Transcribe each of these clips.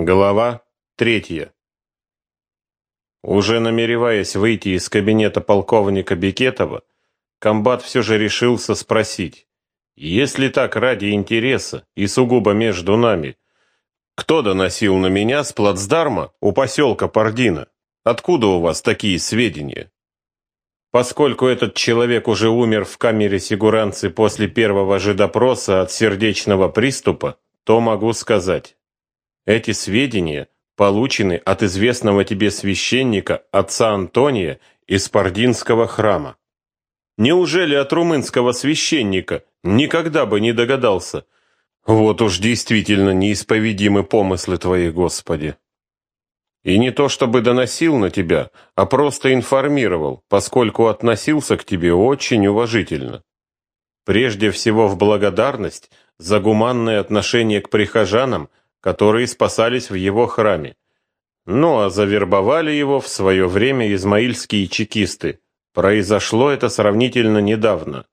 Глава третья. Уже намереваясь выйти из кабинета полковника Бекетова, комбат все же решился спросить, если так ради интереса и сугубо между нами, кто доносил на меня с плацдарма у поселка Пардина? Откуда у вас такие сведения? Поскольку этот человек уже умер в камере сигуранцы после первого же допроса от сердечного приступа, то могу сказать, эти сведения получены от известного тебе священника отца Антония из Пардинского храма. Неужели от румынского священника? Никогда бы не догадался. Вот уж действительно неисповедимы помыслы твои, Господи. И не то чтобы доносил на тебя, а просто информировал, поскольку относился к тебе очень уважительно. Прежде всего в благодарность за гуманное отношение к прихожанам, которые спасались в его храме. Ну а завербовали его в свое время измаильские чекисты. Произошло это сравнительно недавно.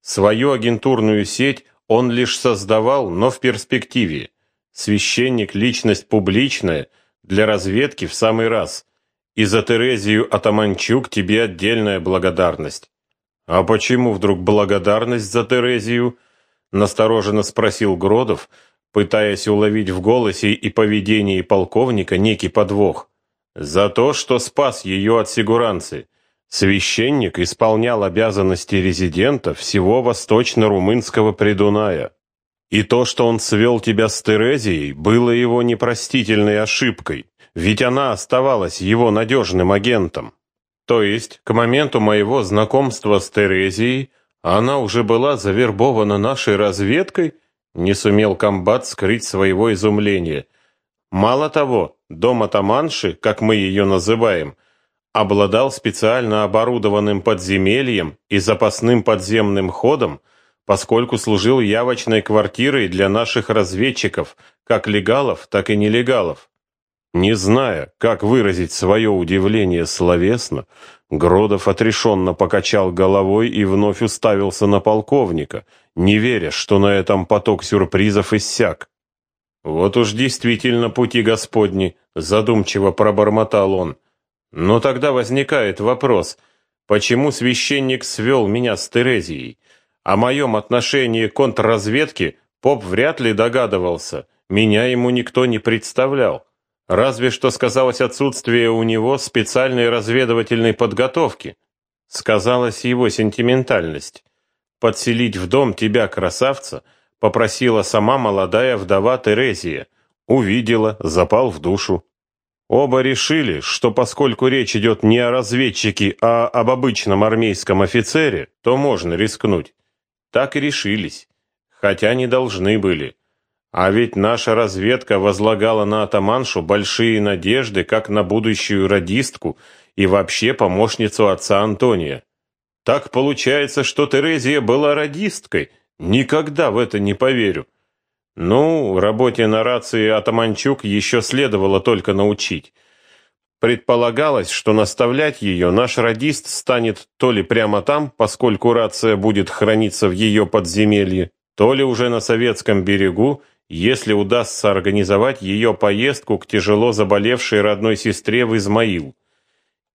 Свою агентурную сеть он лишь создавал, но в перспективе. Священник – личность публичная, для разведки в самый раз. И за Терезию Атаманчук тебе отдельная благодарность. А почему вдруг благодарность за Терезию? Настороженно спросил Гродов, пытаясь уловить в голосе и поведении полковника некий подвох. За то, что спас ее от сигуранцы. Священник исполнял обязанности резидента всего восточно-румынского Придуная. И то, что он свел тебя с Терезией, было его непростительной ошибкой, ведь она оставалась его надежным агентом. То есть, к моменту моего знакомства с Терезией, она уже была завербована нашей разведкой не сумел комбат скрыть своего изумления. Мало того, дом атаманши, как мы ее называем, обладал специально оборудованным подземельем и запасным подземным ходом, поскольку служил явочной квартирой для наших разведчиков, как легалов, так и нелегалов. Не зная, как выразить свое удивление словесно, Гродов отрешенно покачал головой и вновь уставился на полковника, не веря, что на этом поток сюрпризов иссяк. «Вот уж действительно пути Господни», — задумчиво пробормотал он. «Но тогда возникает вопрос, почему священник свел меня с Терезией? О моем отношении к контрразведке поп вряд ли догадывался, меня ему никто не представлял». Разве что сказалось отсутствие у него специальной разведывательной подготовки. Сказалась его сентиментальность. Подселить в дом тебя, красавца, попросила сама молодая вдова Терезия. Увидела, запал в душу. Оба решили, что поскольку речь идет не о разведчике, а об обычном армейском офицере, то можно рискнуть. Так и решились, хотя не должны были. А ведь наша разведка возлагала на атаманшу большие надежды как на будущую радистку и вообще помощницу отца Антония. Так получается, что Терезия была радисткой. Никогда в это не поверю. Ну, работе на рации Атаманчук еще следовало только научить. Предполагалось, что наставлять ее наш радист станет то ли прямо там, поскольку рация будет храниться в ее подземелье, то ли уже на советском берегу, если удастся организовать ее поездку к тяжело заболевшей родной сестре в Измаил.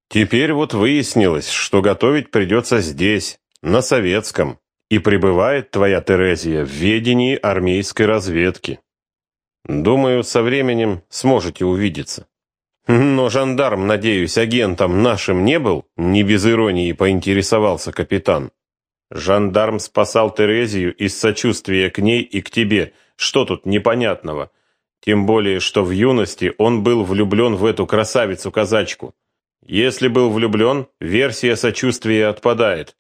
Теперь вот выяснилось, что готовить придется здесь, на советском, и пребывает твоя Терезия в ведении армейской разведки. Думаю, со временем сможете увидеться. Но жандарм, надеюсь, агентом нашим не был? Не без иронии поинтересовался капитан. Жандарм спасал Терезию из сочувствия к ней и к тебе – что тут непонятного? Тем более, что в юности он был влюблен в эту красавицу-казачку. Если был влюблен, версия сочувствия отпадает.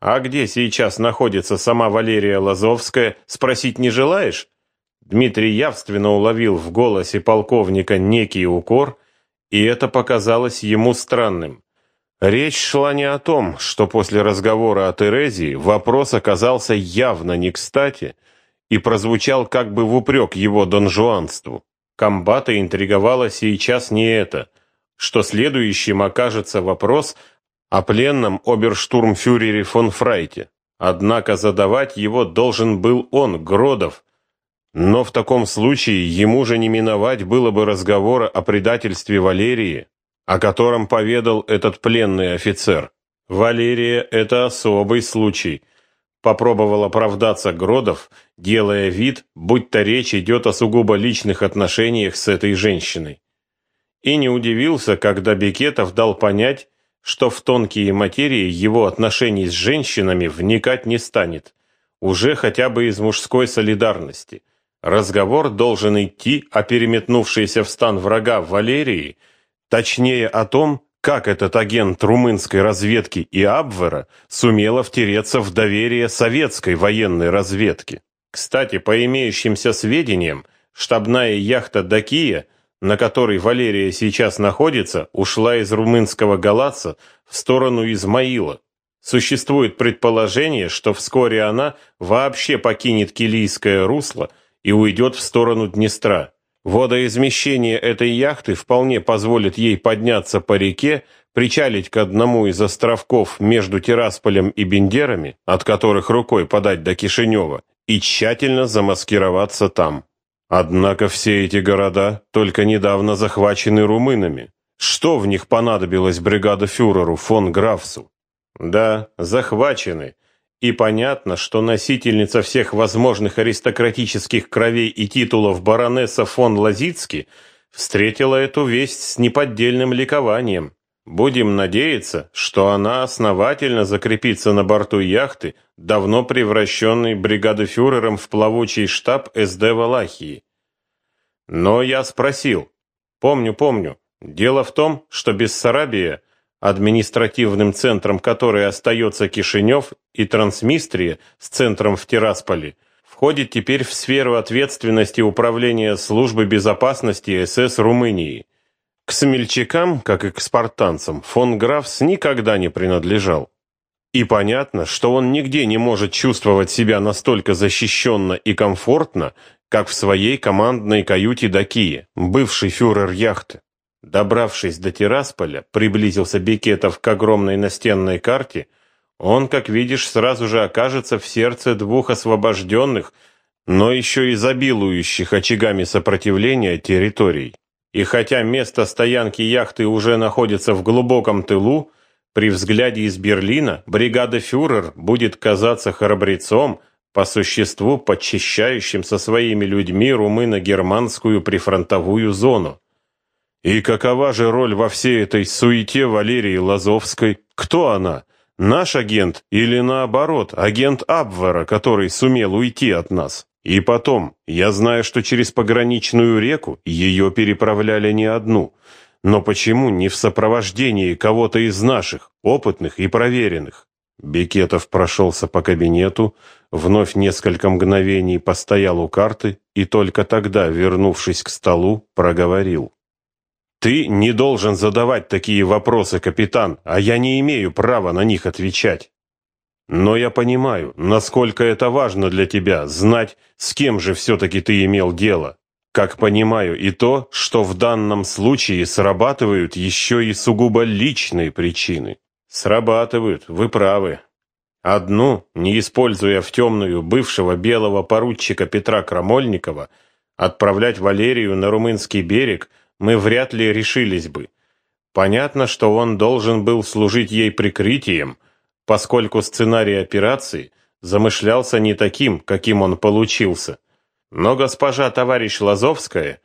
А где сейчас находится сама Валерия Лазовская, спросить не желаешь? Дмитрий явственно уловил в голосе полковника некий укор, и это показалось ему странным. Речь шла не о том, что после разговора о Терезии вопрос оказался явно не кстати, и прозвучал как бы в упрек его донжуанству. Комбата интриговало сейчас не это, что следующим окажется вопрос о пленном оберштурмфюрере фон Фрайте. Однако задавать его должен был он, Гродов, Но в таком случае ему же не миновать было бы разговора о предательстве Валерии, о котором поведал этот пленный офицер. Валерия — это особый случай. Попробовал оправдаться Гродов, делая вид, будто речь идет о сугубо личных отношениях с этой женщиной. И не удивился, когда Бекетов дал понять, что в тонкие материи его отношений с женщинами вникать не станет, уже хотя бы из мужской солидарности. Разговор должен идти о переметнувшейся в стан врага Валерии, точнее о том, как этот агент румынской разведки и Абвера сумела втереться в доверие советской военной разведки. Кстати, по имеющимся сведениям, штабная яхта «Дакия» на которой Валерия сейчас находится, ушла из румынского Галаца в сторону Измаила. Существует предположение, что вскоре она вообще покинет Килийское русло и уйдет в сторону Днестра. Водоизмещение этой яхты вполне позволит ей подняться по реке, причалить к одному из островков между Тирасполем и Бендерами, от которых рукой подать до Кишинева, и тщательно замаскироваться там. Однако все эти города только недавно захвачены румынами. Что в них понадобилось бригадофюреру фон Графсу? Да, захвачены. И понятно, что носительница всех возможных аристократических кровей и титулов баронесса фон Лазицки встретила эту весть с неподдельным ликованием. Будем надеяться, что она основательно закрепится на борту яхты, давно превращенной бригадофюрером в плавучий штаб СД Валахии. Но я спросил. Помню, помню. Дело в том, что Бессарабия, административным центром которой остается Кишинев, и Трансмистрия с центром в Тирасполе, входит теперь в сферу ответственности управления службы безопасности СС Румынии. К смельчакам, как и к спартанцам, фон Графс никогда не принадлежал. И понятно, что он нигде не может чувствовать себя настолько защищенно и комфортно, как в своей командной каюте Дакии, бывший фюрер яхты. Добравшись до Тирасполя, приблизился Бекетов к огромной настенной карте, он, как видишь, сразу же окажется в сердце двух освобожденных, но еще изобилующих очагами сопротивления территорий. И хотя место стоянки яхты уже находится в глубоком тылу, при взгляде из Берлина бригада фюрер будет казаться храбрецом, по существу подчищающим со своими людьми румыно-германскую прифронтовую зону. И какова же роль во всей этой суете Валерии Лазовской? Кто она? Наш агент или наоборот, агент Абвера, который сумел уйти от нас? И потом, я знаю, что через пограничную реку ее переправляли не одну. Но почему не в сопровождении кого-то из наших, опытных и проверенных? Бекетов прошелся по кабинету, вновь несколько мгновений постоял у карты и только тогда, вернувшись к столу, проговорил. «Ты не должен задавать такие вопросы, капитан, а я не имею права на них отвечать. Но я понимаю, насколько это важно для тебя, знать, с кем же все-таки ты имел дело. Как понимаю и то, что в данном случае срабатывают еще и сугубо личные причины. Срабатывают, вы правы. Одну, не используя в темную бывшего белого поручика Петра Крамольникова, отправлять Валерию на румынский берег мы вряд ли решились бы. Понятно, что он должен был служить ей прикрытием – поскольку сценарий операции замышлялся не таким, каким он получился. Но госпожа товарищ Лазовская,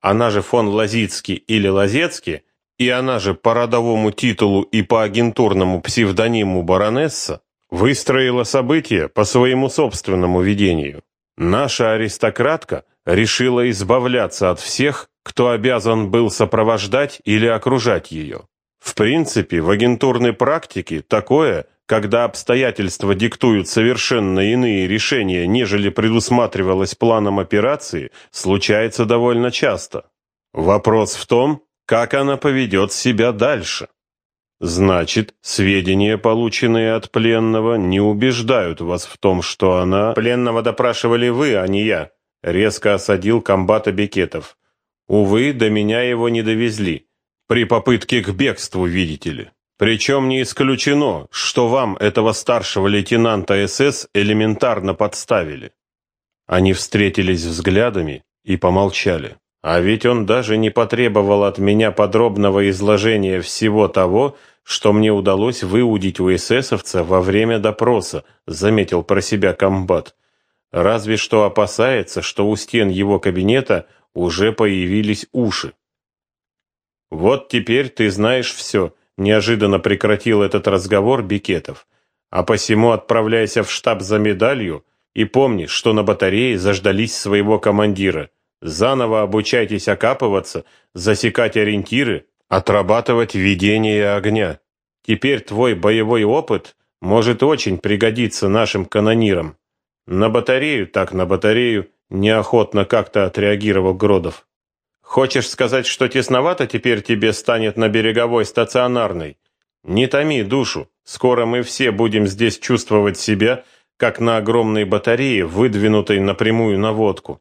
она же фон Лазицкий или Лазецкий, и она же по родовому титулу и по агентурному псевдониму баронесса, выстроила события по своему собственному видению. Наша аристократка решила избавляться от всех, кто обязан был сопровождать или окружать ее. В принципе, в агентурной практике такое когда обстоятельства диктуют совершенно иные решения, нежели предусматривалось планом операции, случается довольно часто. Вопрос в том, как она поведет себя дальше. Значит, сведения, полученные от пленного, не убеждают вас в том, что она... Пленного допрашивали вы, а не я, резко осадил комбата Бекетов. Увы, до меня его не довезли. При попытке к бегству, видите ли. Причем не исключено, что вам этого старшего лейтенанта СС элементарно подставили. Они встретились взглядами и помолчали. А ведь он даже не потребовал от меня подробного изложения всего того, что мне удалось выудить у эсэсовца во время допроса, заметил про себя комбат. Разве что опасается, что у стен его кабинета уже появились уши. Вот теперь ты знаешь все, неожиданно прекратил этот разговор Бикетов. А посему отправляйся в штаб за медалью и помни, что на батарее заждались своего командира. Заново обучайтесь окапываться, засекать ориентиры, отрабатывать ведение огня. Теперь твой боевой опыт может очень пригодиться нашим канонирам. На батарею, так на батарею, неохотно как-то отреагировал Гродов. Хочешь сказать, что тесновато теперь тебе станет на береговой стационарной? Не томи душу. Скоро мы все будем здесь чувствовать себя, как на огромной батарее, выдвинутой напрямую на водку.